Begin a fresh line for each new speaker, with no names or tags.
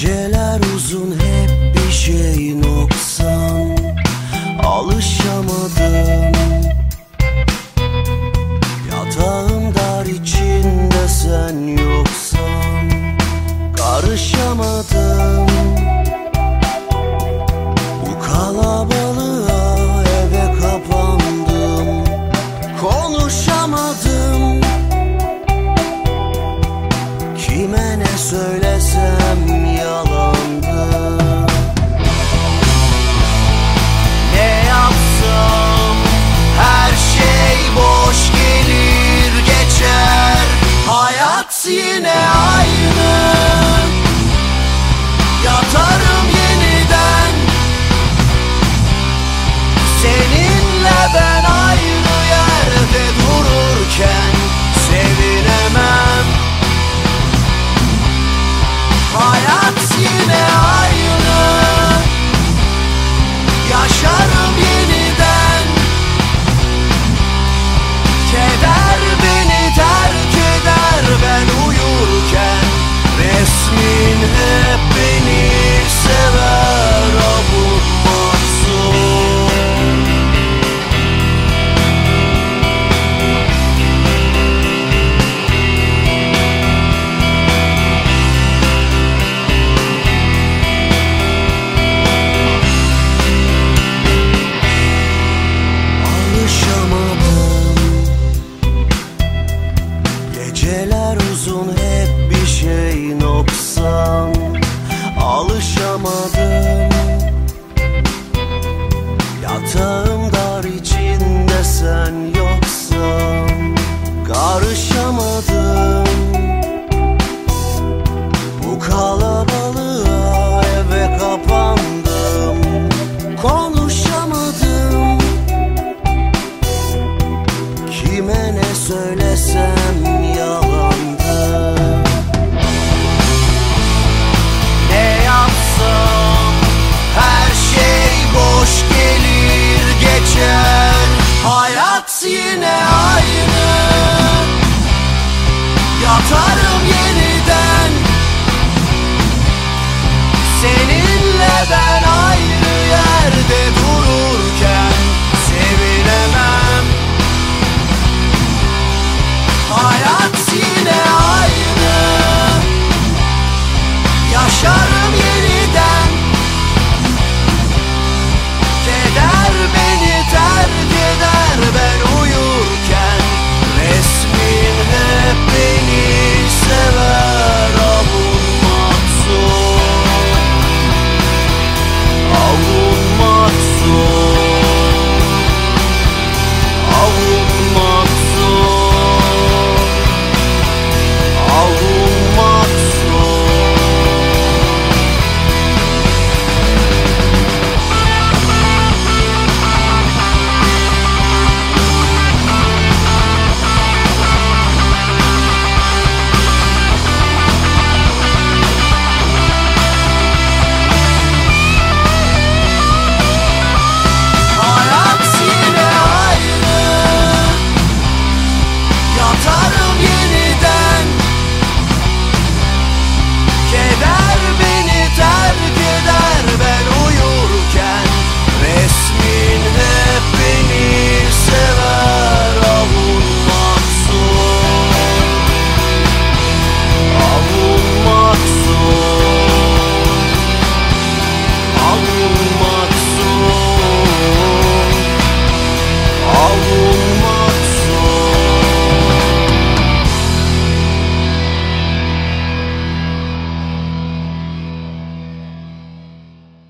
Geceler uzun hep bir şey noksan. Alışamadım. Yatağım dar içinde sen yoksan. Karışamadım. Bu kalabalığa eve kapandım. Konuşamadım. Kime ne söyle Geceler uzun hep bir şey noksan Alışamadım. Yatağım dar içinde sen yoksan Karışamadım. Bu kalabalığa eve kapandım Konuşamadım. Kime ne söylesem you now